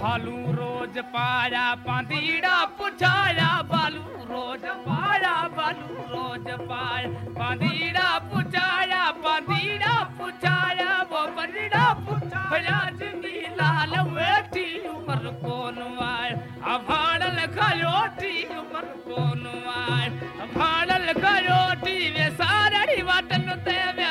फालू रोज पाया पांदीड़ा पुछाया बालू रोज पाया बालू रोज पाया पांदीड़ा पुछाया पांदीड़ा पुछाया वो बंदीड़ा पुछाया जिंदी लाल वेठी उमर कोन आए अभाड़ल खयोटी उमर कोन आए अभाड़ल खयोटी वे सारड़ी वाटन ते वे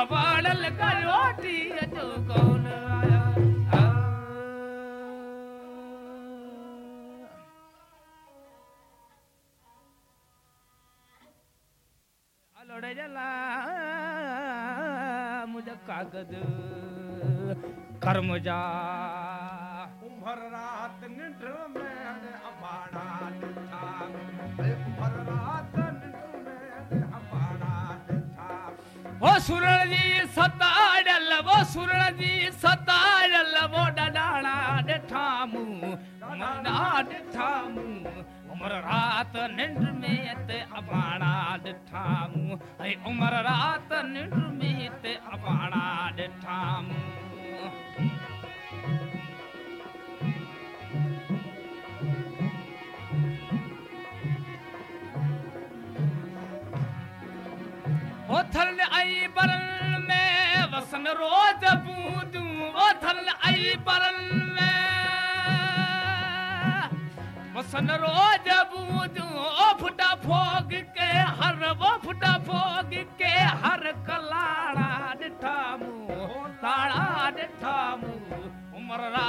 अबाड़ल गयोटी अचो कौन आया आ। अलोड़े जला मुझे कागज कर्म जा उभर रात निंड में अरे अबाड़ा डिठा ए उभर रात सुरण जी सताड़ल वो सुरण जी सताड़ल वो डडाणा डिठामू मना डिठामू उमर रात निंड में ते अबाणा डिठामू ऐ उमर रात निंड में ते अबाणा डिठामू ओथल आई बरन में। वसन रोज बूझो फुटा फोग के, हर वो फुटा फोग के, हर कलाड़ा डिठामू, ताड़ा डिठामू, उमर रात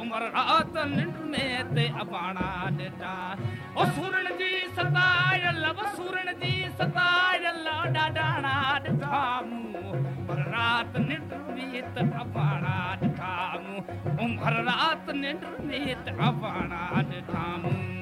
उमर रात निंड में ते अबाड़ा डठा ओ सुरण जी सतायल वो सुरण जी सतायल डाडाणा डठामू उमर रात निंड में ते अबाड़ा डठामू उमर रात निंड में ते अबाड़ा डठामू ओ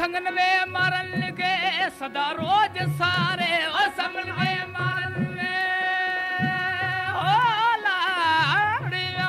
संगन वे मरन के सदा रोज सारे ओ संगन वे मरन वे ओ लाडिया।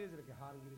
तेज रखे हार गिर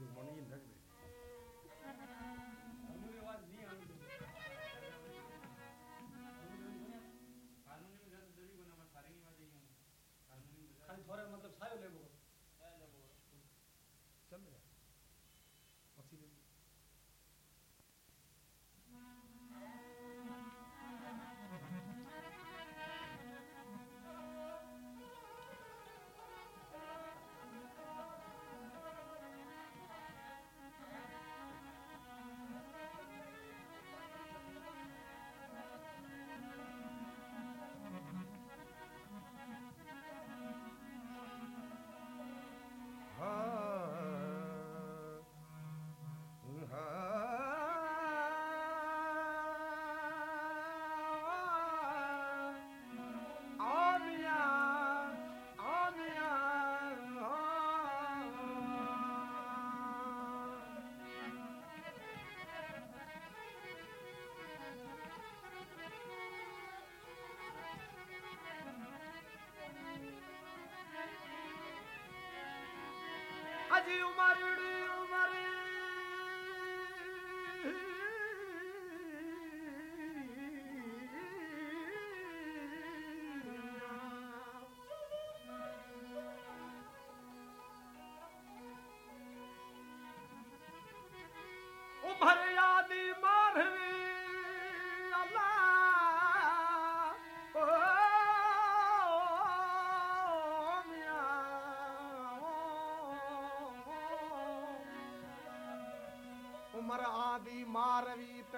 de um marido.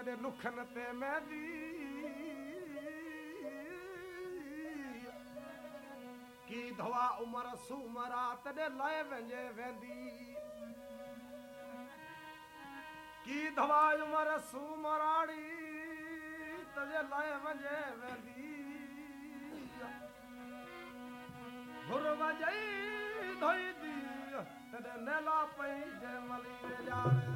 तॾहिं लुखन ते मेंदी की धवा उमर सूमरा तॾहिं लय वञे वेंदी। की धवा उमर सूमराड़ी तॾहिं लय वञे वेंदी। धुर वॼई धोईंदी तॾहिं नेला पई जंहिं मली वेजारे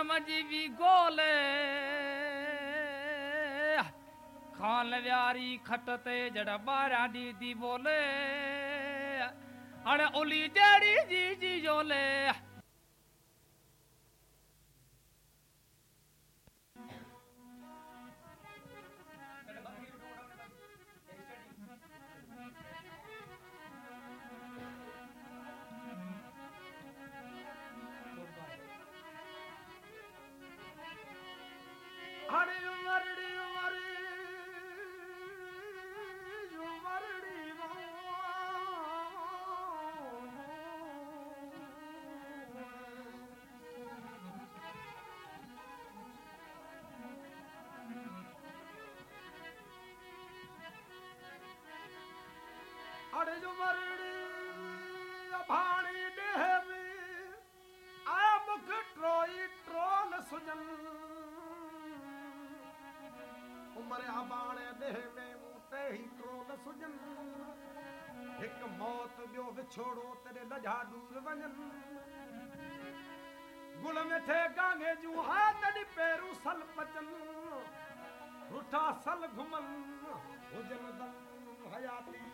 गोठन भी गोले। खान व्यारी खटते जड़ा बारा दीदी बोले। अरे उली जड़ी जी जी जोले। மறுடும் மறுடியும் மறுஜும் மறுடியும் அடையும் மறுடி அபார उमर अबाणे देह में मूते ही ट्रोल सुजन हिक मौत ॿियो विछोड़ो तेरे लजा दूर वञन गुल मिठे गांगे जूं हा तॾहिं पेरू सल पचन रुठा सल घुमन हुजन दम हयाती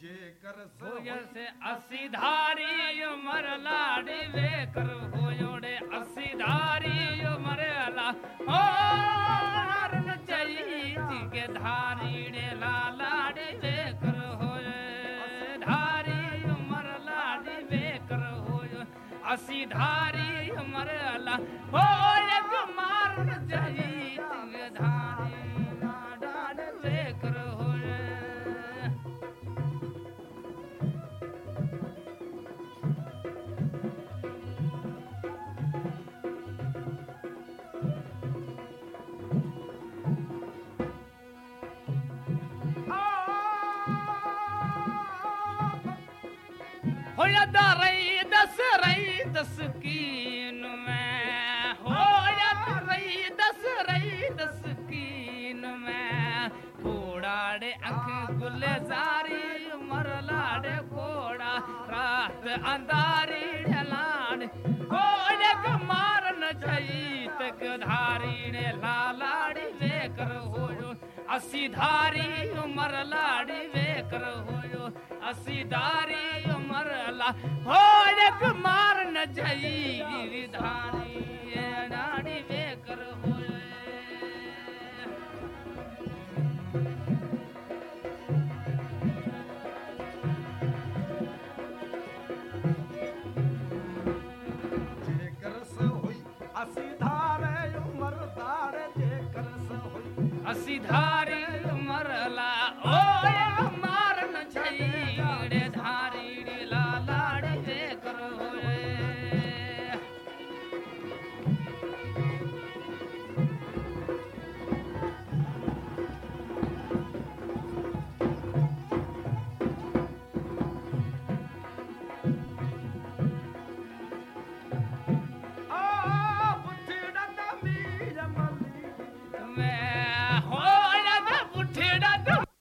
जेकर होय से असी धारी उमर लाड़ी वे कर होयोड़े असी धारी उमर ला ओ के धारी रे ला लाड़ी वे कर होय धारी उमर लाड़ी वे कर होय असी धारी उमर ला हो मारन चई के धारी ला लाड़ी दरई दस रई दस कीन में। होया दरई दस रई दस कीन में। कोड़ाड़े अंख गुलजारी मर लाड़े कोड़ा। रात अंधारी ढलाड़ कोड़े मारन छई तक धारी ने लेकर होयो असी धारी उमर लाड़ी वेकर होयो असी धारी उमर ला हो मार न जाई धारी